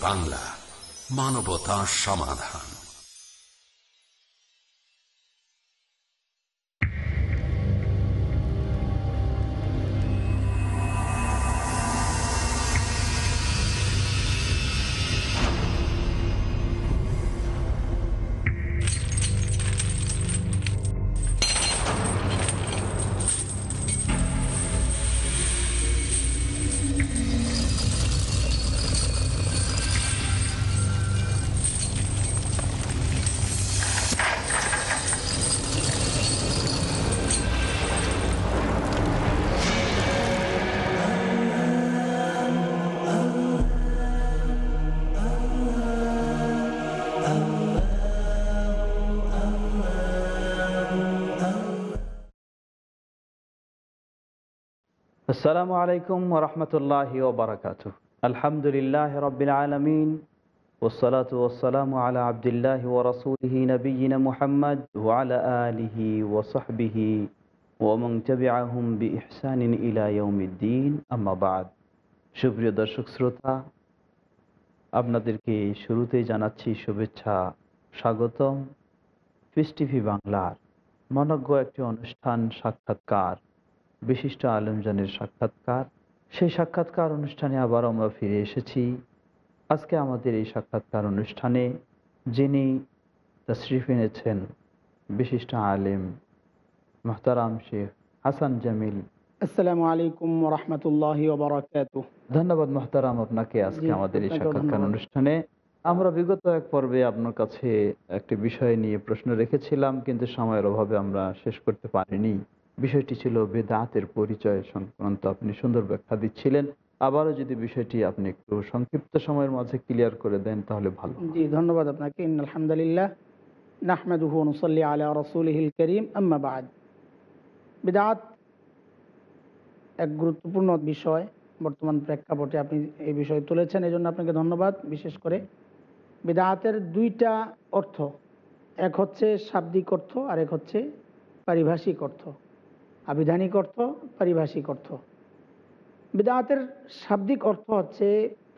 বাংলা মানবতা সমাধান। আসসালামু আলাইকুম রহমতুল্লাহ ওবরাকাত আলহামদুলিল্লাহ রবিল আলমিন ওসলাত ওসালাম আলা আবদুল্লাহ ও রসুলহি নবীন মুহাম্মদ ওয়ালা আলিহি ওসহবিহি ওমং তবিআহুম বি ইহসানিন ইলা ইয়াউমিদ্দিন। আম্মাবাদ সুপ্রিয় দর্শক শ্রোতা, আপনাদেরকে শুরুতেই জানাচ্ছি শুভেচ্ছা, স্বাগতম। পিস টিভি বাংলার মনজ্ঞ একটি অনুষ্ঠান সাক্ষাৎকার। বিশিষ্ট আলমজানের সাক্ষাৎকার। সেই সাক্ষাৎকার অনুষ্ঠানে আবার আমরা ফিরে এসেছি। আজকে আমাদের এই সাক্ষাৎকার অনুষ্ঠানে যিনি তশরিফ এনেছেন বিশিষ্ট আলেম মোহতারাম শেখ হাসান জামিল। আসসালামু আলাইকুম রহমতুল্লাহ ধন্যবাদ মোহতারাম আপনাকে আজকে আমাদের এই সাক্ষাৎকার অনুষ্ঠানে। আমরা বিগত এক পর্বে আপনার কাছে একটি বিষয় নিয়ে প্রশ্ন রেখেছিলাম কিন্তু সময়ের অভাবে আমরা শেষ করতে পারিনি। বিষয়টি ছিল বেদাতের পরিচয় সংক্রান্ত। আপনি সুন্দর ব্যাখ্যা দিচ্ছিলেন। আবারও যদি বিষয়টি আপনি একটু সংক্ষিপ্ত সময়ের মাঝে ক্লিয়ার করে দেন, তাহলে ভালো জি, ধন্যবাদ আপনাকে। আলহামদুলিল্লাহ নাহমেদুহু নসল্লি আলা রসুলহিল করিম, আম্মা বাদ। বিদাত এক গুরুত্বপূর্ণ বিষয়, বর্তমান প্রেক্ষাপটে আপনি এই বিষয় তুলেছেন এই জন্য আপনাকে ধন্যবাদ। বিশেষ করে বিদাতের দুইটা অর্থ, এক হচ্ছে শাব্দিক অর্থ আর এক হচ্ছে পারিভাষিক অর্থ। আবিধানিক অর্থ পারিভাষিক অর্থ। বিদাতের শাব্দিক অর্থ হচ্ছে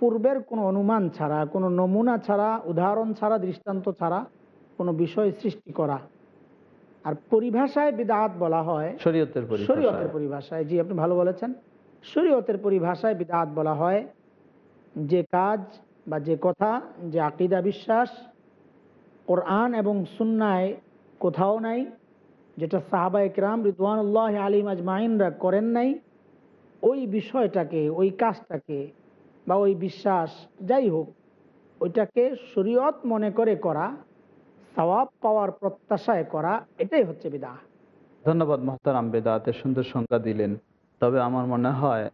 পূর্বের কোনো অনুমান ছাড়া কোনো নমুনা ছাড়া উদাহরণ ছাড়া দৃষ্টান্ত ছাড়া কোনো বিষয় সৃষ্টি করা। আর পরিভাষায় বিদাত বলা হয় শরীয়তের শরীয়তের পরিভাষায় জি আপনি ভালো বলেছেন। শরীয়তের পরিভাষায় বিদাত বলা হয় যে কাজ বা যে কথা যে আকিদা বিশ্বাস কোরআন এবং সুন্নায় কোথাও নাই যেটা সাহাবা একরাম রিদওয়ানুল্লাহ আলিম আজমাইনরা করেন নাই, ওই বিষয়টাকে, ওই কাজটাকে বা ওই বিশ্বাস, যাই হোক, ওইটাকে শরীয়ত মনে করে করা, সওয়াব পাওয়ার প্রত্যাশায় করা, এটাই হচ্ছে বিদা ধন্যবাদ মোহতারাম বেদাতের সুন্দর সংজ্ঞা দিলেন। তবে আমার মনে হয়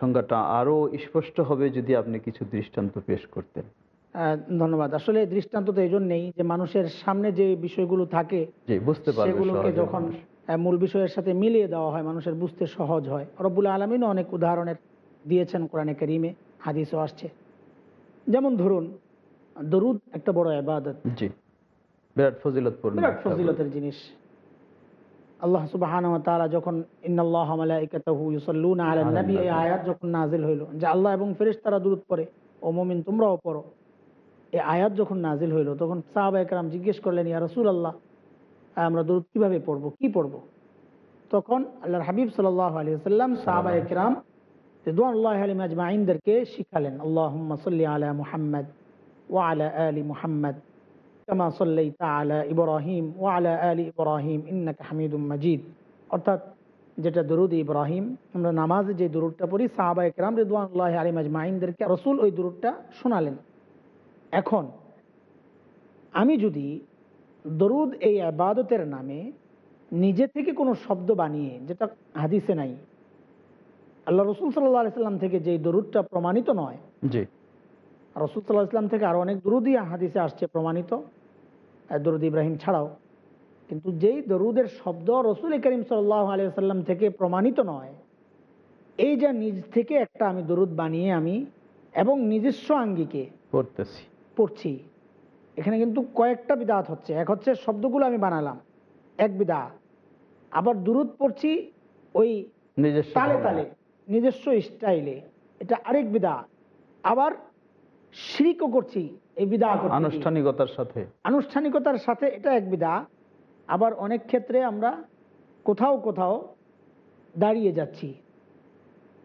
সংজ্ঞাটা আরও স্পষ্ট হবে যদি আপনি কিছু দৃষ্টান্ত পেশ করতেন। ধন্যবাদ। আসলে দৃষ্টান্ত তো এই জন্যেই যে মানুষের সামনে যে বিষয়গুলো থাকে সেগুলোকে যখন মূল বিষয়ের সাথে মিলিয়ে দেওয়া হয় মানুষের বুঝতে সহজ হয়। রব্বুল আলমিনও অনেক উদাহরণের দিয়েছেন কোরআনে করিমে হাদিসও আসছে। যেমন ধরুন দরুদ একটা বড় আবাদত জি বিরাট ফজিলতপূর্ণ বিরাট ফজিলতের জিনিস। আল্লাহ সুবহানাহু ওয়া তাআলা যখন ইন্নাল্লাহা মালাইকাতাহু ইউসাল্লুনা আলান নবী এই আয়াত যখন নাজিল হইল যে আল্লাহ এবং ফেরেশতারা দরুদ পড়ে ও মুমিন তোমরাও পড়ো। এই আয়াত যখন নাজিল হইল তখন সাহাবা একরাম জিজ্ঞেস করলেন ইয়া রসুল আল্লাহ আমরা দরুদ কীভাবে পড়ব? কি পড়ব? তখন আল্লাহর হাবিব সাল্লাহ আলী সাল্লাম সাহাবা একরাম রিদুয়ান আল্লাহ আলী মাজমাইনদেরকে শিখালেন আল্লাহ সাল্লি আলা মুহাম্মদ ওয়া আলা আলী মুহাম্মদ কামা সাল্লাই আলা ইব্রাহিম ওয়া আলা আলী ইব্রাহিম ইন্নাকা হামিদুম মজিদ। অর্থাৎ যেটা দরুদ ইব্রাহিম আমরা নামাজে যে দরুদটা পড়ি সাহাবা একরাম রিদুয়ান আল্লাহ আলী মাজমাইনদেরকে রসুল ওই দরুদটা শোনালেন। এখন আমি যদি দরুদ এই আবাদতের নামে নিজে থেকে কোনো শব্দ বানিয়ে যেটা হাদিসে নাই আল্লাহ রসুল সাল্লাহ সাল্লাম থেকে যে দরুদটা প্রমাণিত নয় জি। রসুল সাল্লাহ ইসলাম থেকে আরও অনেক দরুদই হাদিসে আসছে প্রমাণিত দরুদ ইব্রাহিম ছাড়াও কিন্তু যেই দরুদের শব্দ রসুল করিম সাল্লাহ আলিয়াল্লাম থেকে প্রমাণিত নয় এই যা নিজ থেকে একটা আমি দরুদ বানিয়ে আমি এবং নিজস্ব আঙ্গিকে পড়তেছি। পড়ছি। এখানে কিন্তু কয়েকটা বিদাত হচ্ছে। এক হচ্ছে শব্দগুলো আমি বানালাম। এক বিদা আবার দুরুদ পড়ছি ওই তালে তালে নিজস্ব স্টাইলে। এটা আরেক বিদা আবার শিরিকও করছি এই বিদা আনুষ্ঠানিকতার সাথে। আনুষ্ঠানিকতার সাথে এটা এক বিদা আবার অনেক ক্ষেত্রে আমরা কোথাও কোথাও দাঁড়িয়ে যাচ্ছি।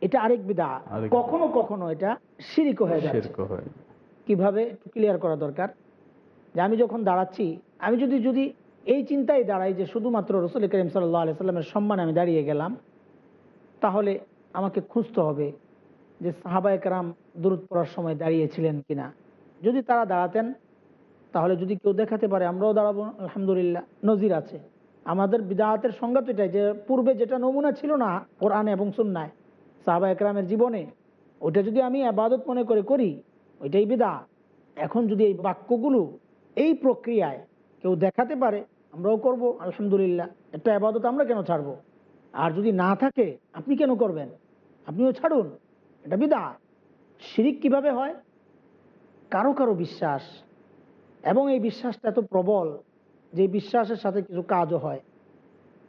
এটা আরেক বিদা কখনো কখনো এটা শিরিক হয়ে যাচ্ছে। হয় কীভাবে ক্লিয়ার করা দরকার? যে আমি যখন দাঁড়াচ্ছি, আমি যদি যদি এই চিন্তায় দাঁড়াই যে শুধুমাত্র রসুল করিম সাল্লাহ আলি সাল্লামের সম্মানে আমি দাঁড়িয়ে গেলাম, তাহলে আমাকে খুঁজতে হবে যে সাহাবা একরাম দূরত পড়ার সময় দাঁড়িয়েছিলেন কিনা। যদি তারা দাঁড়াতেন, তাহলে যদি কেউ দেখাতে পারে, আমরাও দাঁড়াবো, আলহামদুলিল্লাহ, নজির আছে। আমাদের বিদাহাতের সংজ্ঞা তো এটাই যে পূর্বে যেটা নমুনা ছিল না, কোরআনে এবং সুন্নায় সাহাবা একরামের জীবনে, ওটা যদি আমি আবাদত মনে করে করি ওইটাই বিদা। এখন যদি এই বাক্যগুলো এই প্রক্রিয়ায় কেউ দেখাতে পারে আমরাও করব আলহামদুলিল্লাহ। একটা আবাদত আমরা কেন ছাড়বো? আর যদি না থাকে আপনি কেন করবেন? আপনিও ছাড়ুন। এটা বিদা। শিরিক কীভাবে হয়? কারও কারও বিশ্বাস। এবং এই বিশ্বাসটা এত প্রবল যে বিশ্বাসের সাথে কিছু কাজও হয়।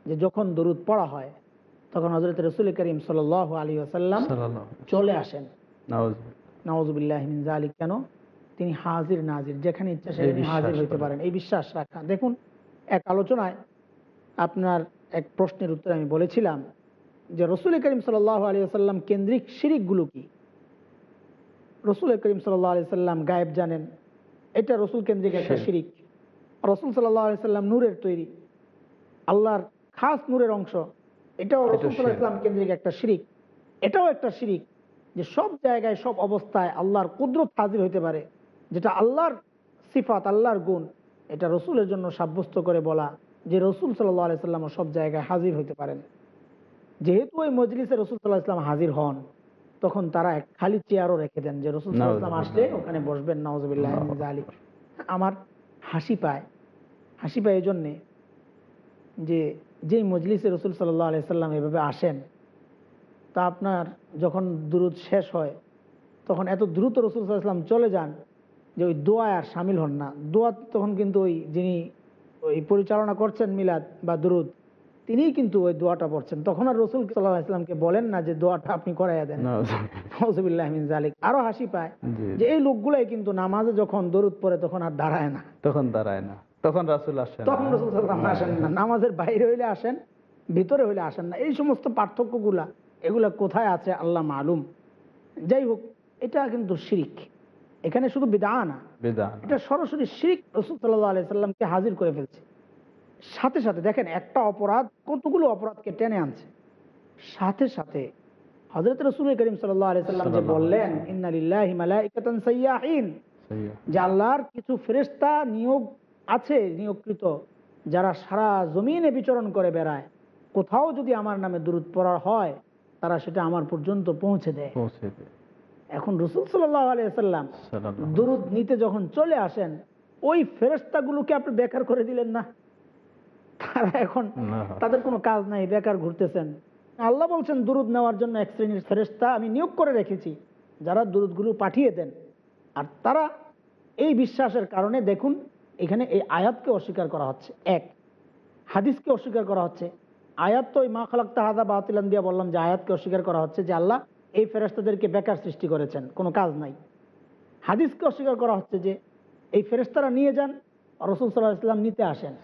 যে যখন দরুদ পড়া হয় তখন হজরত রসুল করিম সাল আলী আসাল্লাম চলে আসেন। নওয়াজবিল্লাহমিন জালিক কেন? তিনি হাজির নাজির যেখানে ইচ্ছা সেখানে হাজির হইতে পারেন। এই বিশ্বাস রাখা। দেখুন এক আলোচনায় আপনার এক প্রশ্নের উত্তরে আমি বলেছিলাম যে রসুল করিম সাল আলী আসাল্লাম কেন্দ্রিক শিরিকগুলো কি? রসুল করিম সাল্লাহ আলি সাল্লাম গায়েব জানেন। এটা রসুল কেন্দ্রিক একটা শিরিক। রসুল সাল্লাহ আলি সাল্লাম নূরের তৈরি। আল্লাহর খাস নূরের অংশ। এটাও রসুল সাল্লাহ ইসলাম কেন্দ্রিক একটা শিরিক। এটাও একটা শিরিক। যে সব জায়গায় সব অবস্থায় আল্লাহর কুদরত হাজির হইতে পারে যেটা আল্লাহর সিফাত আল্লাহর গুণ এটা রসুলের জন্য সাব্যস্ত করে বলা যে রসুল সাল্লাহ আলি সাল্লাম সব জায়গায় হাজির হইতে পারেন। যেহেতু ওই মজলিসে রসুল সাল্লাহ ইসলাম হাজির হন তখন তারা এক খালি চেয়ারও রেখে দেন যে রসুল সাল্লাহ আসলে ওখানে বসবেন নওয়াজবিল্লাহ আলী আমার হাসি পায়। হাসি পায় এই জন্যে যে যেই মজলিসে রসুল সাল্লাহ আলাইসাল্লাম এভাবে আসেন তা আপনার যখন দুরুদ শেষ হয় তখন এত দ্রুত রসুল সাল্লাম চলে যান যে ওই দোয়ায় আর সামিল হন না। দোয়া তখন কিন্তু ওই যিনি ওই পরিচালনা করছেন মিলাদ বা দুরুদ তিনিই কিন্তু ওই দোয়াটা পড়ছেন। তখন আর রসুল সাল্লাহ ইসলামকে বলেন না যে দোয়াটা আপনি করাইয়া দেন। নাউজ নওয়াজবিল্লাহমিন জালিক আরও হাসি পায় যে এই লোকগুলাই কিন্তু নামাজে যখন দরুদ পড়ে তখন আর দাঁড়ায় না। তখন দাঁড়ায় না। তখন রাসুল আসেন। তখন রসুল সাল্লাম আসেন না। নামাজের বাইরে হইলে আসেন ভিতরে হইলে আসেন না এই সমস্ত পার্থক্যগুলা এগুলা কোথায় আছে আল্লাহ মালুম। যাই হোক এটা কিন্তু শিরিক। এখানে শুধু বিদা না বিধান এটা সরাসরি শিরিক রসুল সাল্লাহ আলি সাল্লামকে হাজির করে ফেলছে। সাথে সাথে দেখেন একটা অপরাধ কতগুলো অপরাধকে টেনে আনছে। সাথে সাথে হজরত রসুল করিম সাল্লাহ সাল্লাম যে বললেন ইন্নালিল্লাহি মালাইকাতান সাইয়াহিন। সহি। যে আল্লাহর কিছু ফেরেস্তা নিয়োগ আছে নিয়োগকৃত যারা সারা জমিনে বিচরণ করে বেড়ায়। কোথাও যদি আমার নামে দূরত পড়া হয় তারা সেটা আমার পর্যন্ত পৌঁছে দেয়। এখন রসুল সাল্লাহ আলিয়াল্লাম দুরুদ নিতে যখন চলে আসেন ওই ফেরেস্তাগুলোকে আপনি বেকার করে দিলেন না? তারা এখন তাদের কোনো কাজ নাই বেকার ঘুরতেছেন। আল্লাহ বলছেন দুরুদ নেওয়ার জন্য এক শ্রেণির ফেরেস্তা আমি নিয়োগ করে রেখেছি যারা দুরুদগুলো পাঠিয়ে দেন। আর তারা এই বিশ্বাসের কারণে দেখুন এখানে এই আয়াতকে অস্বীকার করা হচ্ছে। এক হাদিসকে অস্বীকার করা হচ্ছে। আয়াত তো মা খালাক তাহাদা বাতিলান দিয়া বললাম যে আয়াতকে অস্বীকার করা হচ্ছে যে আল্লাহ এই ফেরেস্তাদেরকে বেকার সৃষ্টি করেছেন, কোনো কাজ নাই। হাদিসকে অস্বীকার করা হচ্ছে যে এই ফেরেস্তারা নিয়ে যান রসুল সাল্লাহ ইসলাম নিতে আসেন।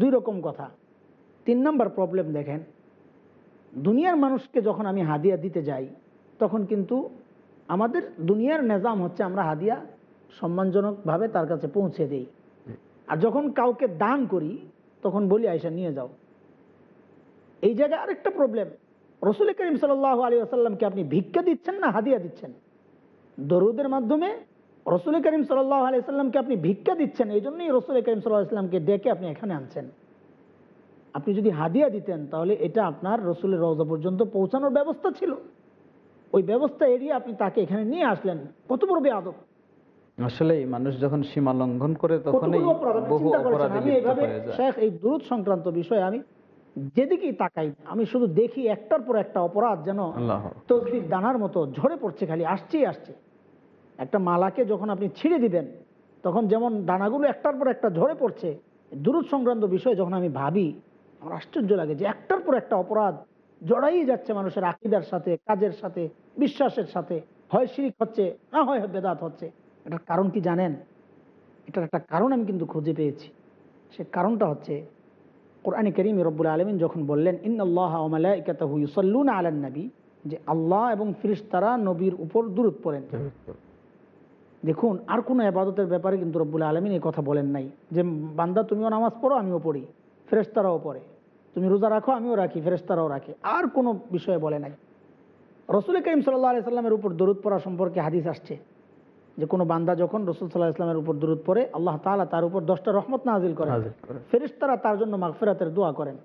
দুই রকম কথা। তিন নম্বর প্রবলেম দেখেন, দুনিয়ার মানুষকে যখন আমি হাদিয়া দিতে যাই, তখন কিন্তু আমাদের দুনিয়ার নিজাম হচ্ছে আমরা হাদিয়া সম্মানজনকভাবে তার কাছে পৌঁছে দেই। আর যখন কাউকে দান করি, তখন বলি আয়সা নিয়ে যাও। এই জায়গায় আরেকটা প্রবলেম রসুল করিম সাল্লাহ আলী আসাল্লামকে আপনি ভিক্ষা দিচ্ছেন না হাদিয়া দিচ্ছেন? দরুদের মাধ্যমে রসুল করিম সাল্লাহ আলি সাল্লামকে আপনি ভিক্ষা দিচ্ছেন এই জন্যই রসুল করিম সাল্লাহ ইসলামকে ডেকে আপনি এখানে আনছেন। আপনি যদি হাদিয়া দিতেন তাহলে এটা আপনার রসুলের রওজা পর্যন্ত পৌঁছানোর ব্যবস্থা ছিল। ওই ব্যবস্থা এড়িয়ে আপনি তাকে এখানে নিয়ে আসলেন। কত বড় বেআদব আসলে মানুষ যখন সীমা লঙ্ঘন করে তখন এই দূরত সংক্রান্ত বিষয়ে আমি যেদিকেই তাকাই আমি শুধু দেখি একটার পর একটা অপরাধ যেন তসবির দানার মতো ঝরে পড়ছে খালি আসছেই আসছে। একটা মালাকে যখন আপনি ছিঁড়ে দিবেন তখন যেমন দানাগুলো একটার পর একটা ঝরে পড়ছে দূরত সংক্রান্ত বিষয়ে যখন আমি ভাবি আমার আশ্চর্য লাগে যে একটার পর একটা অপরাধ জড়াই যাচ্ছে মানুষের আকিদার সাথে কাজের সাথে বিশ্বাসের সাথে। হয় শিরিক হচ্ছে না হয় বেদাত হচ্ছে। এটার কারণ কি জানেন? এটার একটা কারণ আমি কিন্তু খুঁজে পেয়েছি। সে কারণটা হচ্ছে কোরআনে করিম রব্বুল আলমিন যখন বললেন ইন আল্লাহ ইউসল্লুন যে আল্লাহ এবং ফিরিস্তারা নবীর উপর দূরত পড়েন। দেখুন, আর কোনো আবাদতের ব্যাপারে কিন্তু রব্বুল আলমিন এই কথা বলেন নাই, যে, বান্দা, তুমিও নামাজ পড়ো, আমিও পড়ি ফেরেস্তারাও পড়ে। তুমি রোজা রাখো, আমিও রাখি ফেরেস্তারাও রাখে। আর কোনো বিষয়ে বলে নাই। রসুল করিম সাল্লাহ আলি সাল্লামের উপর দরুদ পড়া সম্পর্কে হাদিস আসছে। যে কোনো বান্দা যখন রসুল সাল্লাহ ইসলামের উপর দরুদ পড়ে আল্লাহ তালা তার উপর দশটা রহমত নাজিল করে নাজিল করেন। ফেরেস্তারা তার জন্য মাগফেরাতের দোয়া করেন।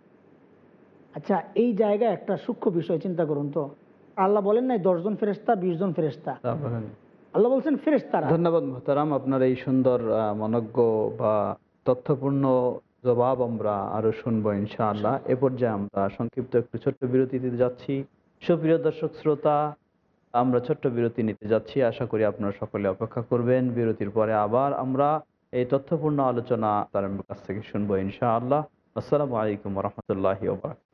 আচ্ছা এই জায়গায় একটা সূক্ষ্ম বিষয় চিন্তা করুন তো। আল্লাহ বলেন নাই দশজন ফেরেস্তা বিশ জন ফেরেস্তা আল্লাহ বলছেন ফেরেস্তারা ধন্যবাদ মোহতারাম আপনার এই সুন্দর মনজ্ঞ বা তথ্যপূর্ণ জবাব আমরা আরও শুনব ইনশাআল্লাহ। এ পর্যায়ে আমরা সংক্ষিপ্ত একটু ছোট্ট বিরতিতে যাচ্ছি। সুপ্রিয় দর্শক শ্রোতা আমরা ছোট্ট বিরতি নিতে যাচ্ছি। আশা করি আপনারা সকলে অপেক্ষা করবেন। বিরতির পরে আবার আমরা এই তথ্যপূর্ণ আলোচনা তার কাছ থেকে শুনব ইনশাআল্লাহ। আসসালামু আলাইকুম রহমতুল্লাহ বারকাত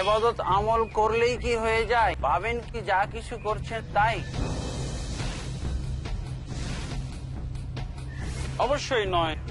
এবাদত আমল করলেই কি হয়ে যায়? পাবেন কি যা কিছু করছেন তাই? অবশ্যই নয়।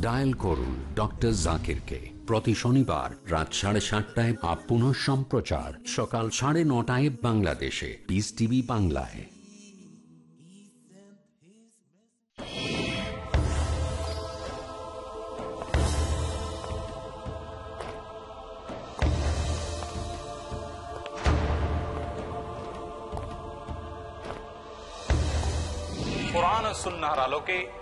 Dial করুন ডক্টর জাকিরকে। প্রতি শনিবার রাত সাড়ে সাতটায় বা পুনঃ সম্প্রচার সকাল সাড়ে নটায় বাংলাদেশে। পিস টিভি বাংলায়। কোরআন সুন্নাহর আলোকে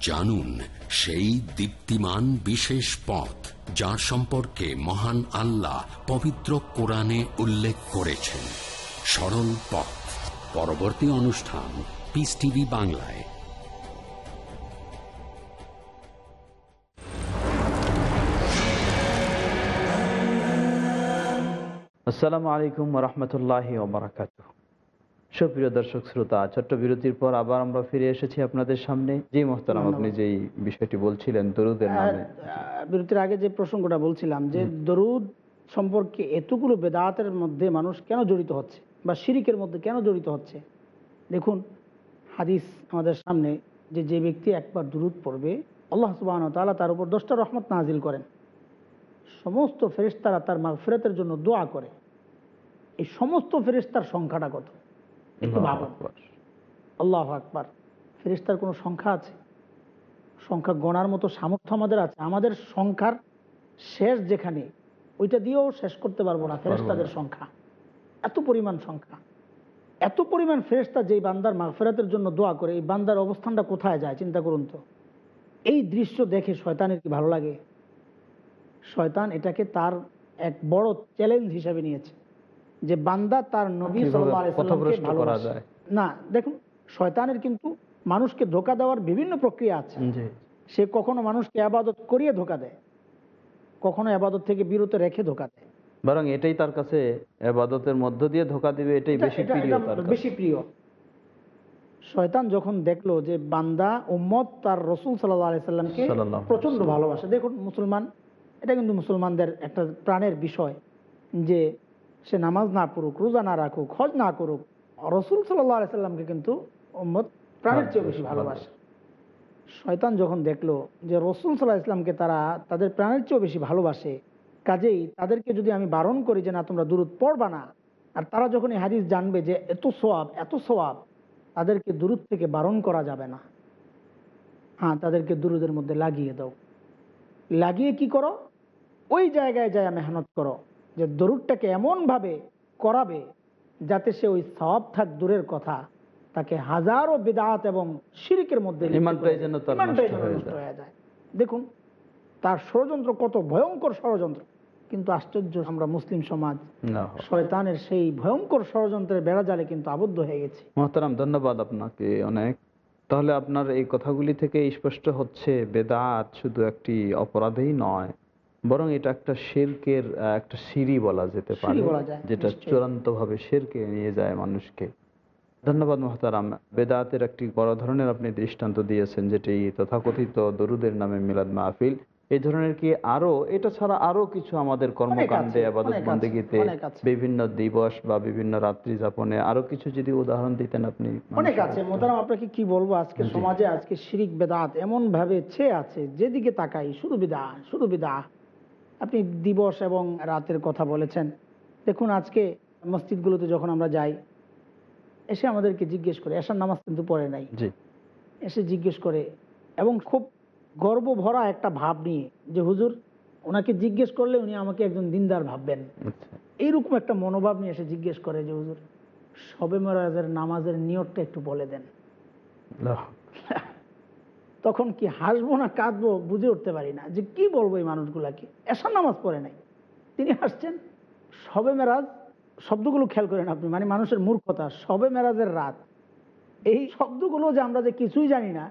জানুন সেই দীপ্তিমান বিশেষ পথ যার সম্পর্কে মহান আল্লাহ পবিত্র কোরআনে উল্লেখ করেছেন। সরল পথ। পরবর্তী অনুষ্ঠান পিস টিভি বাংলায়। আসসালামু আলাইকুম রহমতুল্লাহ সুপ্রিয় দর্শক শ্রোতা ছোট্ট বিরতির পর আবার আমরা ফিরে এসেছি আপনাদের সামনে। জি মোহতারাম আপনি যেই বিষয়টি বলছিলেন দরুদের নামে। বিরতির আগে যে প্রসঙ্গটা বলছিলাম যে দরুদ সম্পর্কে এতগুলো বেদাতের মধ্যে মানুষ কেন জড়িত হচ্ছে বা শিরিকের মধ্যে কেন জড়িত হচ্ছে? দেখুন হাদিস আমাদের সামনে যে যে ব্যক্তি একবার দুরুদ পড়বে আল্লাহ সুবাহ তাআলা তার উপর দশটা রহমত নাজিল করেন। সমস্ত ফেরেশতারা তার মাগফিরাতের জন্য দোয়া করে। এই সমস্ত ফেরেশতার সংখ্যাটা কত? একটু ভাবুন আল্লাহ আকবার। ফেরেশতার কোনো সংখ্যা আছে? সংখ্যা গণার মতো সামর্থ্য আমাদের আছে। আমাদের সংখ্যার শেষ যেখানে ওইটা দিয়েও শেষ করতে পারব না সংখ্যা। এত পরিমাণ সংখ্যা। এত পরিমাণ ফেরেস্তা যেই বান্দার মাগফেরাতের জন্য দোয়া করে এই বান্দার অবস্থানটা কোথায় যায় চিন্তা করুন তো। এই দৃশ্য দেখে শয়তানের কি ভালো লাগে? শয়তান এটাকে তার এক বড় চ্যালেঞ্জ হিসাবে নিয়েছে। যে বান্দা তার নবী করা যায়। না দেখুন শয়তানের কিন্তু মানুষকে ধোকা দেওয়ার বিভিন্ন প্রক্রিয়া আছে। সে কখনো মানুষকে আবাদত করিয়ে ধোকা দেয় কখনো আবাদত থেকে বিরত রেখে ধোকা দেয়। বরং এটাই তার কাছে এবাদতের মধ্য দিয়ে ধোকা দিবে এটাই বেশি প্রিয়। বেশি প্রিয়। শয়তান যখন দেখল যে বান্দা উম্মত তার রসুল সাল্লাহ আলাইসাল্লামকে প্রচণ্ড ভালোবাসে। দেখুন মুসলমান এটা কিন্তু মুসলমানদের একটা প্রাণের বিষয় যে সে নামাজ না পড়ুক রোজা না রাখুক হজ না করুক রসুল সাল্লাহ আলাইসাল্লামকে কিন্তু উম্মত প্রাণের চেয়ে বেশি ভালোবাসে। শয়তান যখন দেখল যে রসুল সাল্লাহ ইসলামকে তারা তাদের প্রাণের চেয়েও বেশি ভালোবাসে কাজেই তাদেরকে যদি আমি বারণ করি যে না তোমরা দূরত পড়বা না আর তারা যখন এই হাদিস জানবে যে এত সোয়াব এত সোয়াব তাদেরকে দূরত থেকে বারণ করা যাবে না। হ্যাঁ তাদেরকে দুরুদের মধ্যে লাগিয়ে দাও। লাগিয়ে কি করো? ওই জায়গায় যায় মেহনত করো। যে দরুদটাকে এমনভাবে করাবে যাতে সে ওই সওয়াব থাক দূরের কথা তাকে হাজারো বেদাত এবং শিরিকের মধ্যে হয়ে যায়। দেখুন তার ষড়যন্ত্র কত ভয়ঙ্কর ষড়যন্ত্র। কিন্তু আশ্চর্য আমরা মুসলিম সমাজ শয়তানের সেই ভয়ঙ্কর ষড়যন্ত্রের বেড়াজালে কিন্তু আবদ্ধ হয়ে গেছে। মহতারাম ধন্যবাদ আপনাকে অনেক। তাহলে আপনার এই কথাগুলি থেকে স্পষ্ট হচ্ছে বেদাত শুধু একটি অপরাধেই নয় বরং এটা একটা শেরকের একটা সিঁড়ি বলা যেতে পারে যেটা। চূড়ান্ত ভাবে শেরকে নিয়ে যায় মানুষকে। ধন্যবাদ মহতারাম। বেদাতের একটি বড় ধরনের আপনি দৃষ্টান্ত দিয়েছেন যেটি তথাকথিত দরুদের নামে মিলাদ মাহফিল। এই ধরনের কি আরও এটা ছাড়া আরও কিছু আমাদের কর্মকাণ্ডে আবাদত বন্দেগীতে। বিভিন্ন দিবস বা বিভিন্ন রাত্রি যাপনে আরও কিছু যদি উদাহরণ দিতেন আপনি অনেক আছে মোতারাম আপনাকে কি বলব? আজকে সমাজে আজকে শিরিক বেদাত এমন ভাবে ছেয়ে আছে যেদিকে তাকাই শুধু বিদা শুধু বিদা আপনি দিবস এবং রাতের কথা বলেছেন। দেখুন আজকে মসজিদগুলোতে যখন আমরা যাই এসে আমাদেরকে জিজ্ঞেস করে এসার নামাজ কিন্তু পড়ে নাই। এসে জিজ্ঞেস করে এবং খুব গর্ব ভরা একটা ভাব নিয়ে যে হুজুর ওনাকে জিজ্ঞেস করলে উনি আমাকে একজন দিনদার ভাববেন। আচ্ছা। এইরকম একটা মনোভাব নিয়ে এসে জিজ্ঞেস করে যে হুজুর সবে মরাজের নামাজের নিয়তটা একটু বলে দেন। তখন কি হাসবো না কাঁদবো বুঝে উঠতে পারি না যে কি বলব এই মানুষগুলাকে? এসার নামাজ পড়ে নাই। তিনি হাসছেন সবে মেরাজ শব্দগুলো খেয়াল করেন আপনি মানে মানুষের মূর্খতা সবে মেরাজের রাত। এই শব্দগুলো যে আমরা যে কিছুই জানি না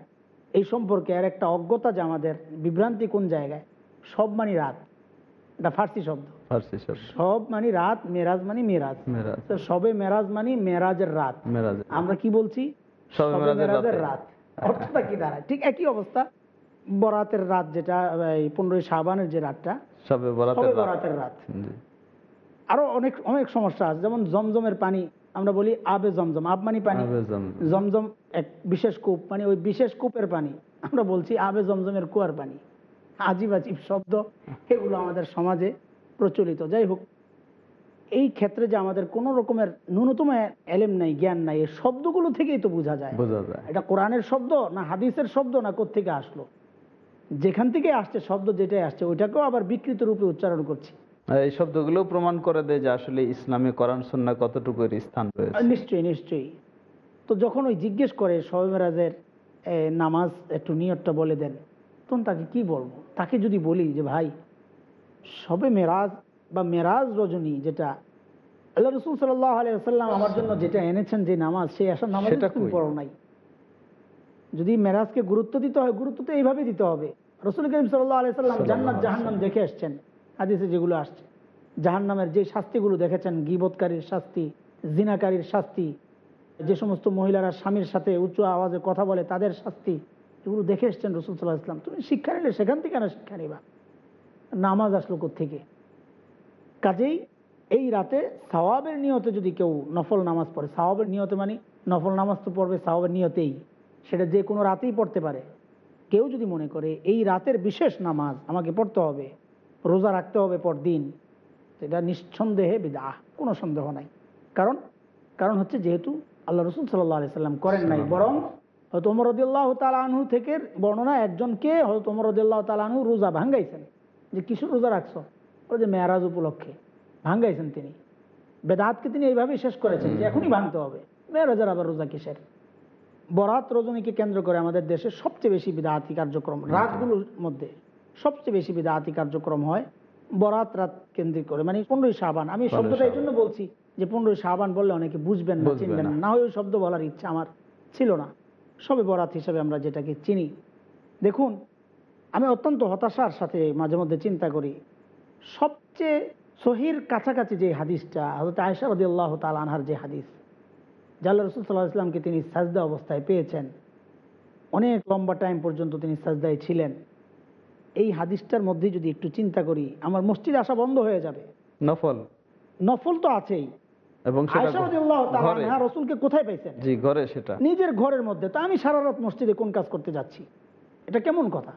এই সম্পর্কে আর একটা অজ্ঞতা যে আমাদের বিভ্রান্তি কোন জায়গায়? সব মানে রাত। এটা ফার্সি শব্দ। সব মানে রাত মেরাজ মানে মেরাজ। সবে মেরাজ মানে মেরাজের রাত। আমরা কি বলছি? সবে মেরাজের রাতে। অর্থটা কি দাঁড়ায়? ঠিক একই অবস্থা বরাতের রাত যেটা এই পনেরোই সাবানের যে রাতটা সবে বরাতের রাত। আরও অনেক অনেক সমস্যা আছে যেমন জমজমের পানি আমরা বলি আবে জমজম আব মানে পানি জমজম। জমজম এক বিশেষ কূপ মানে ওই বিশেষ কূপের পানি আমরা বলছি আবে জমজমের কুয়ার পানি। আজিব আজিব শব্দ এগুলো আমাদের সমাজে প্রচলিত। যাই হোক এই ক্ষেত্রে যে আমাদের কোন রকমের ন্যূনতম এলেম নাই জ্ঞান নাই এই শব্দগুলো থেকেই তো বোঝা যায়। বোঝা যায়। এটা কোরআনের শব্দ না হাদিসের শব্দ না কোত্থেকে আসলো? যেখান থেকে আসছে শব্দ যেটাই আসছে ওইটাকেও আবার বিকৃত রূপে উচ্চারণ করছি। এই শব্দগুলো প্রমাণ করে দেয় যে আসলে ইসলামে কোরআন সন্না কতটুকু স্থান রয়েছে। নিশ্চয়ই নিশ্চয়ই। তো যখন ওই জিজ্ঞেস করে শবে মেরাজের এ, নামাজ একটু নিয়তটা বলে দেন তখন তাকে কি বলব? তাকে যদি বলি যে ভাই সবে মেরাজ বা মেরাজ রজনী যেটা আল্লাহ রসুল সাল্লাহ আলিয়াল্লাম আমার জন্য যেটা এনেছেন যে নামাজ সেই আসার নামাজ পড়ো নাই। যদি মেরাজকে গুরুত্ব দিতে হয় গুরুত্ব তো এইভাবে দিতে হবে। রসুল করিম সাল্লাহ আলিয়াল্লাম জান্নাত জাহান্নাম দেখে এসছেন হাদিসে যেগুলো আসছে। জাহান্নামের যে শাস্তিগুলো দেখেছেন গিবৎকারীর শাস্তি জিনাকারীর শাস্তি যে সমস্ত মহিলারা স্বামীর সাথে উচ্চ আওয়াজে কথা বলে তাদের শাস্তি এগুলো দেখে এসছেন রসুল সাল্লাহ ইসলাম তুমি শিক্ষা নিলে সেখান থেকে না শিক্ষা নিবা। নামাজ আসলো থেকে কাজেই এই রাতে সাওয়াবের নিয়তে যদি কেউ নফল নামাজ পড়ে সাওয়াবের নিয়তে মানে নফল নামাজ তো পড়বে সাওয়াবের নিয়তেই সেটা যে কোনো রাতেই পড়তে পারে। কেউ যদি মনে করে এই রাতের বিশেষ নামাজ আমাকে পড়তে হবে রোজা রাখতে হবে পরদিন এটা নিঃসন্দেহে বিদা কোনো সন্দেহ নাই। কারণ কারণ হচ্ছে যেহেতু আল্লাহ রসুল সাল্লাহ সাল্লাম করেন নাই বরং হয়তো ওমর রদিল্লাহ তালাহু থেকে বর্ণনা একজনকে হয়তো ওমর রদিল্লাহ তালাহু রোজা ভাঙ্গাইছেন। যে কিশোর রোজা রাখছো? ও যে মেয়ারাজ উপলক্ষে ভাঙ্গাইছেন তিনি। বেদাতকে তিনি এইভাবেই শেষ করেছেন যে এখনই ভাঙতে হবে। মেয়েরাজার আবার রোজা কিসের বরাত রজনীকে কেন্দ্র করে আমাদের দেশে সবচেয়ে বেশি বিদাহাতি কার্যক্রম রাতগুলোর মধ্যে সবচেয়ে বেশি বিদাহাতি কার্যক্রম হয় বরাত রাত কেন্দ্রিক করে মানে পনেরোই সাবান আমি শব্দটা এই জন্য বলছি যে পনেরোই সাবান বললে অনেকে বুঝবেন না চিনবেন না। না। না হয় ওই শব্দ বলার ইচ্ছা আমার ছিল না। সবে বরাত হিসাবে আমরা যেটাকে চিনি। দেখুন আমি অত্যন্ত হতাশার সাথে মাঝে মধ্যে চিন্তা করি সবচেয়ে সহির কাছাকাছি যে হাদিসটা হজরত আয়সা রদি আল্লাহ তাল আনহার যে হাদিস জাল্লা রসুল সাল্লাহ ইসলামকে তিনি সাজদা অবস্থায় পেয়েছেন অনেক লম্বা টাইম পর্যন্ত তিনি সাজদায় ছিলেন। এই হাদিসটার মধ্যে যদি একটু চিন্তা করি আমার মসজিদ আসা বন্ধ হয়ে যাবে। নফল। নফল তো আছেই। এবং রসুলকে কোথায় পাইছেন? জি ঘরে সেটা। নিজের ঘরের মধ্যে। তো আমি সারা রাত মসজিদে কোন কাজ করতে যাচ্ছি? এটা কেমন কথা?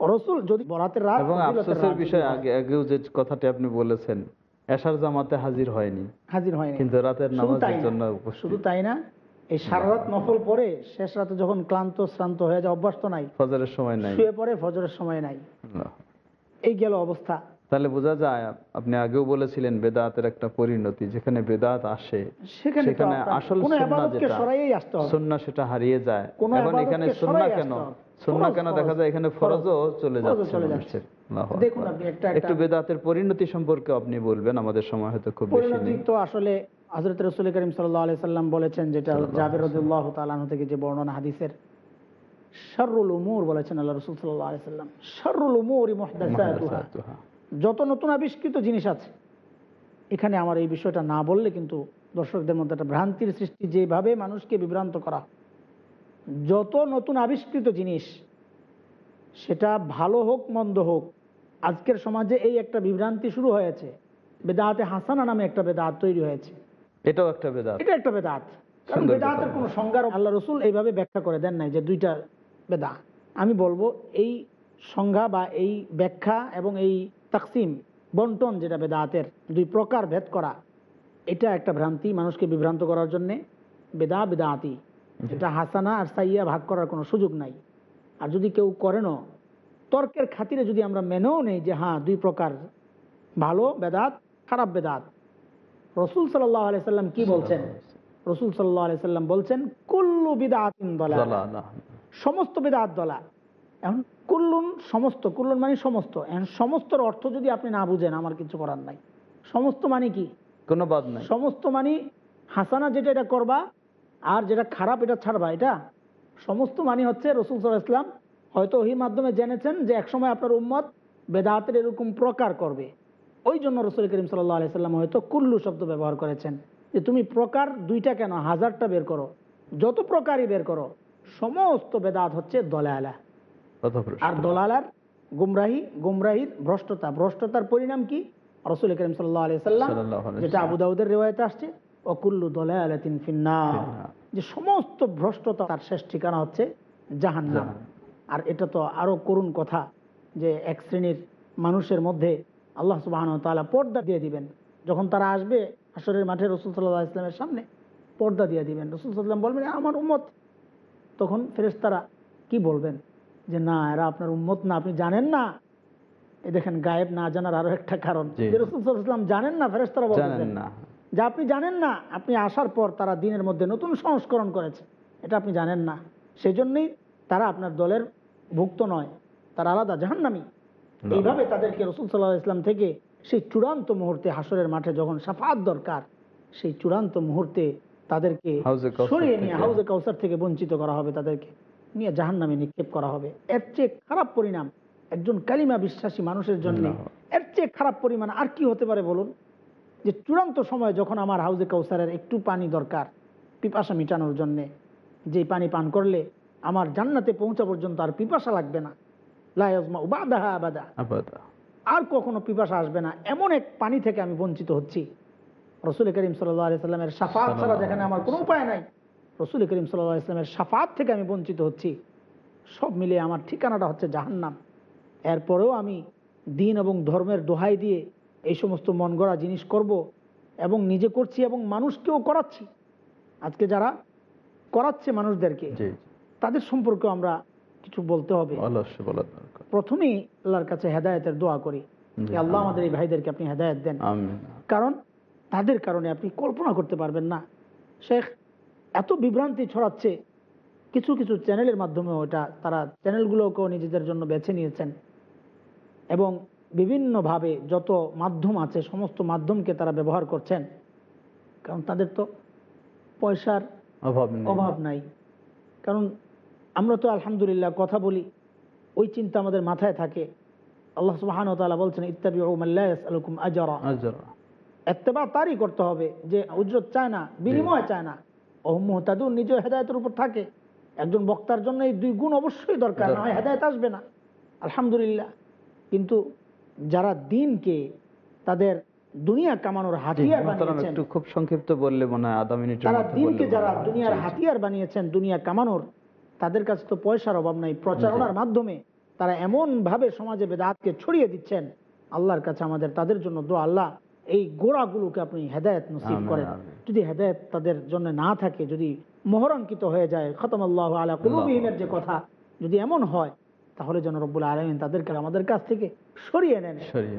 রসুল যদি বরাতের রাত এবং আফসোসের বিষয় আগে আগেও যে কথাটি আপনি বলেছেন এশার জামাতে হাজির হয়নি। হাজির হয়নি। কিন্তু রাতের নামাজের জন্য শুধু তাই না এই সারা রাত নফল পরে শেষ রাতে যখন ক্লান্ত শ্রান্ত হয়ে যায় নাই ফজরের সময় নাই। শুয়ে পরে ফজরের সময় নাই। এই গেল অবস্থা। তাহলে বোঝা যায় আপনি আগেও বলেছিলেন বেদাতের একটা পরিণতি যেখানে বেদাত আসে সেখানে আসল ইবাদতকে যেটা। সুন্নাহ সেটা হারিয়ে যায়। এখন এখানে সুন্নাহ কেন? ফরজ, কেন দেখা যায় এখানে ফরজও চলে যাচ্ছে দেখুন আপনি একটা একটু বেদাতের পরিণতি সম্পর্কে আপনি বলবেন আমাদের সময় হয়তো খুব বেশি নেই। তো আসলে হজরত রসুল করিম সাল্লাহ আলি সাল্লাম বলেছেন যেটা জাবির রদুল্লাহ তালাহ থেকে যে বর্ণনা হাদিসের শারুল উমুর বলেছেন আল্লাহ রসুল সাল্লাহ আলি সাল্লাম শারুল উমুর মুহদাসাতুহা। যত নতুন আবিষ্কৃত জিনিস আছে এখানে আমার এই বিষয়টা না বললে কিন্তু দর্শকদের মধ্যে একটা ভ্রান্তির সৃষ্টি যেভাবে মানুষকে বিভ্রান্ত করা যত নতুন আবিষ্কৃত জিনিস সেটা ভালো হোক মন্দ হোক আজকের সমাজে এই একটা বিভ্রান্তি শুরু হয়েছে। বেদাতে হাসানা নামে একটা বেদাত তৈরি হয়েছে। এটাও একটা বেদাত। এটা একটা বেদাত। কারণ বেদাতের কোনো সংজ্ঞা আল্লাহ রসুল এইভাবে ব্যাখ্যা করে দেন নাই যে দুইটা বেদা আমি বলব এই সংজ্ঞা বা এই ব্যাখ্যা এবং এই তাকসিম বন্টন যেটা বেদাতের দুই প্রকার ভেদ করা এটা একটা ভ্রান্তি মানুষকে বিভ্রান্ত করার জন্যে। বেদা বেদাতি। এটা হাসানা আর সাইয়া ভাগ করার কোনো সুযোগ নাই। আর যদি কেউ করেনও তর্কের খাতিরে যদি আমরা মেনেও নেই যে হ্যাঁ দুই প্রকার ভালো বেদাত খারাপ বেদাত। রসুল সাল্লাহ আলাইসাল্লাম কি বলছেন? রসুল সাল্লাহ আলাইসাল্লাম বলছেন কুল্লু বিদাতিন দলা সমস্ত বেদাত দলা এখন কুল্লুন সমস্ত কুল্লুন মানে সমস্ত। এখন সমস্তর অর্থ যদি আপনি না বুঝেন আমার কিছু করার নাই। সমস্ত মানে কি? কোনো বাদ নাই। সমস্ত মানে হাসানা যেটা এটা করবা আর যেটা খারাপ এটা ছাড়বা। এটা সমস্ত মানে হচ্ছে রসুল সাল্লাহ ইসলাম হয়তো ওহির মাধ্যমে জেনেছেন যে একসময় আপনার উম্মত বেদাতের এরকম প্রকার করবে। ওই জন্য রসুল করিম সাল্লাহ আলি সাল্লাম হয়তো কুল্লু শব্দ ব্যবহার করেছেন। যে তুমি প্রকার দুইটা কেন? হাজারটা বের করো। যত প্রকারই বের করো সমস্ত বেদাত হচ্ছে দলালা। আর দলালার গুমরাহি গুমরাহির ভ্রষ্টতা। ভ্রষ্টতার পরিণাম কি? রসুল করিম সাল্লাহ আলি সাল্লাম যেটা আবু দাউদের রেওয়ায়তে আসছে। অকুল্লু দলালাতিন ফিন্না যে সমস্ত ভ্রষ্টতা তার শেষ ঠিকানা হচ্ছে জাহান্নাম। আর এটা তো আরও করুণ কথা যে এক শ্রেণির মানুষের মধ্যে আল্লাহ সুবাহন তাআলা পর্দা দিয়ে দিবেন। যখন তারা আসবে আসরের মাঠে রসুল সাল্লাহ ইসলামের সামনে পর্দা দিয়ে দিবেন। রসুল সাল্লাম বলবেন আমার উম্মত। তখন ফেরেশতারা কি বলবেন? যে না এরা আপনার উম্মত না আপনি জানেন না। এই দেখেন গায়েব না জানার আরও একটা কারণ। যে রসুল সাল্লাম জানেন না ফেরেশতারা বলছেন জানেন না। যে আপনি জানেন না আপনি আসার পর তারা দিনের মধ্যে নতুন সংস্করণ করেছে। এটা আপনি জানেন না। সেই জন্যই তারা আপনার দলের ভুক্ত নয় তারা আলাদা জাহান্নামি। এইভাবে তাদেরকে রসুল সাল্লাহ ইসলাম থেকে সেই চূড়ান্ত মুহূর্তে হাসরের মাঠে যখন সাফাত দরকার সেই চূড়ান্ত মুহূর্তে তাদেরকে সরিয়ে নিয়ে হাউজে কাউসার থেকে বঞ্চিত করা হবে তাদেরকে নিয়ে জাহান্নামে নিক্ষেপ করা হবে। এর চেয়ে খারাপ পরিণাম একজন কালিমা বিশ্বাসী মানুষের জন্য এর চেয়ে খারাপ পরিমাণ আর কি হতে পারে বলুন? যে চূড়ান্ত সময় যখন আমার হাউজে কাউসারের একটু পানি দরকার পিপাসা মিটানোর জন্যে যে পানি পান করলে আমার জান্নাতে পৌঁছা পর্যন্ত আর পিপাসা লাগবে না। লায়াজমা উবাদাহা আবাদা। আবাদা। আর কখনো পিপাসা আসবে না। এমন এক পানি থেকে আমি বঞ্চিত হচ্ছি। রসুল করিম সাল্লামের সাফাত ছাড়া যেখানে আমার কোনো উপায় নাই রসুল করিম সাল্লাহ ইসলামের সাফাত থেকে আমি বঞ্চিত হচ্ছি। সব মিলিয়ে আমার ঠিকানাটা হচ্ছে জাহান্নাম। এরপরেও আমি দিন এবং ধর্মের দোহাই দিয়ে এই সমস্ত মন গড়া জিনিস করব এবং নিজে করছি এবং মানুষকেও করাচ্ছি। আজকে যারা করাচ্ছে মানুষদেরকে তাদের সম্পর্কে আমরা কিছু বলতে হবে। প্রথমেই আল্লাহর কাছে হেদায়তের দোয়া করি। আল্লাহ আমাদের এই ভাইদেরকে আপনি হেদায়ত দেন। কারণ তাদের কারণে আপনি কল্পনা করতে পারবেন না। শেখ এত বিভ্রান্তি ছড়াচ্ছে কিছু কিছু চ্যানেলের মাধ্যমে ওটা তারা চ্যানেলগুলোকেও নিজেদের জন্য বেছে নিয়েছেন। এবং বিভিন্নভাবে যত মাধ্যম আছে সমস্ত মাধ্যমকে তারা ব্যবহার করছেন কারণ তাদের তো পয়সার অভাব অভাব নাই। কারণ আমরা তো আলহামদুলিল্লাহ কথা বলি ওই চিন্তা আমাদের মাথায় থাকে। আল্লাহ সুবাহান তালা বলছেন ইত্যাদি আলকুম আজরা। এত্তেবা তারই করতে হবে যে উজরত চায় না বিনিময় চায় না। ও নিজ হেদায়তের উপর থাকে। একজন বক্তার জন্য এই দুই গুণ অবশ্যই দরকার। না হয় হেদায়ত আসবে না। আলহামদুলিল্লাহ। কিন্তু যারা দিনকে তাদের দুনিয়া কামানোর হাতিয়ার বানিয়েছেন একটু খুব সংক্ষিপ্ত বললে মনে হয় আধা মিনিটের তারা দিনকে যারা দুনিয়ার। হাতিয়ার বানিয়েছেন দুনিয়া কামানোর তাদের কাছে তো পয়সার অভাব নাই। প্রচারণার মাধ্যমে তারা এমন ভাবে সমাজে বেদাতকে ছড়িয়ে দিচ্ছেন। আল্লাহর কাছে আমাদের তাদের জন্য দো আল্লাহ এই গোড়াগুলোকে আপনি হেদায়ত নসিব করেন। যদি হেদায়ত তাদের জন্য না থাকে যদি মোহরাঙ্কিত হয়ে যায় খতম আল্লাহ আলা কুলুবিহীনের যে কথা যদি এমন হয় তাহলে যেন রব্বুল আলমিন তাদেরকে আমাদের কাছ থেকে সরিয়ে নেন।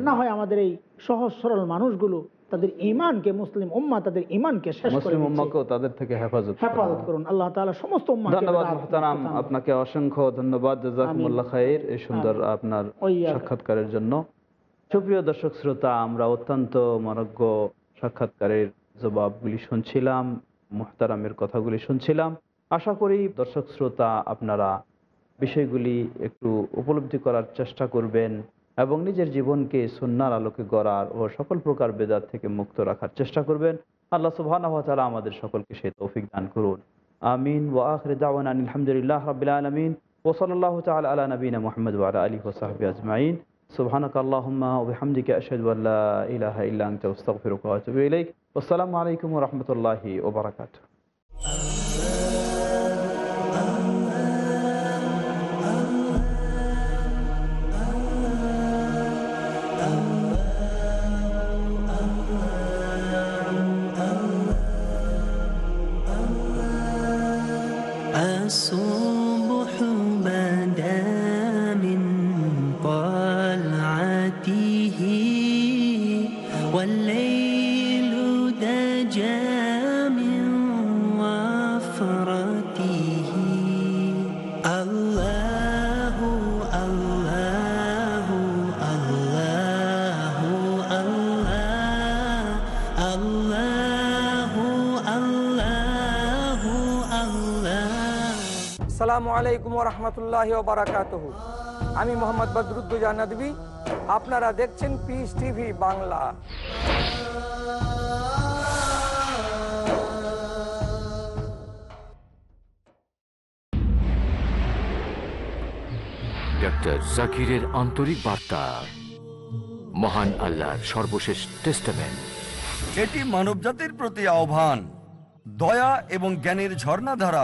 না হয় আমাদের এই সহজ সরল মানুষগুলো তাদের ইমানকে মুসলিম উম্মা তাদের ইমানকে মুসলিম। উম্মাকেও তাদের থেকে হেফাজত হেফাজত করুন। আল্লাহ তাআলা সমস্ত উম্মাহকে ধন্যবাদ মোহতারাম। আপনাকে অসংখ্য ধন্যবাদ। জাজাকুমুল্লাহ খাইর। এই সুন্দর আপনার সাক্ষাৎকারের জন্য। সুপ্রিয় দর্শক শ্রোতা আমরা অত্যন্ত মনজ্ঞ সাক্ষাৎকারের জবাবগুলি শুনছিলাম মোহতারামের কথাগুলি শুনছিলাম। আশা করি দর্শক শ্রোতা আপনারা বিষয়গুলি একটু উপলব্ধি করার চেষ্টা করবেন এবং নিজের জীবনকে সন্ন্যার আলোকে গড়ার ও সকল প্রকার বেদাত থেকে মুক্ত রাখার চেষ্টা করবেন আল্লাহ সুবহানাহু ওয়া তাআলা আমাদের সকলকে সেই তৌফিক দান করুন আমিন ওয়া আখির দাওয়ানা আনিল হামদুলিল্লাহ রাব্বিল আলামিন ওয়া সাল্লাল্লাহু তাআলা আলা নবিনা মুহাম্মদ ওয়া আলা আলিহি ওয়া সাহবিহি আজমাইন سبحانك اللهم وبحمدك أشهد أن لا إله إلا أنت أستغفرك وأتوب إليك والسلام عليكم ورحمة الله وبركاته সালামু আলাইকুম রহমতুল্লাহ বারাকাত আমি মোহাম্মদ বদরুদ্দুজা নদী আপনারা দেখছেন পিস টিভি বাংলা। ডক্টর জাকিরের আন্তরিক বার্তা। মহান আল্লাহর সর্বশেষ টেস্টামেন্ট এটি মানবজাতির প্রতি আহ্বান। দয়া এবং জ্ঞানের ঝর্ণাধারা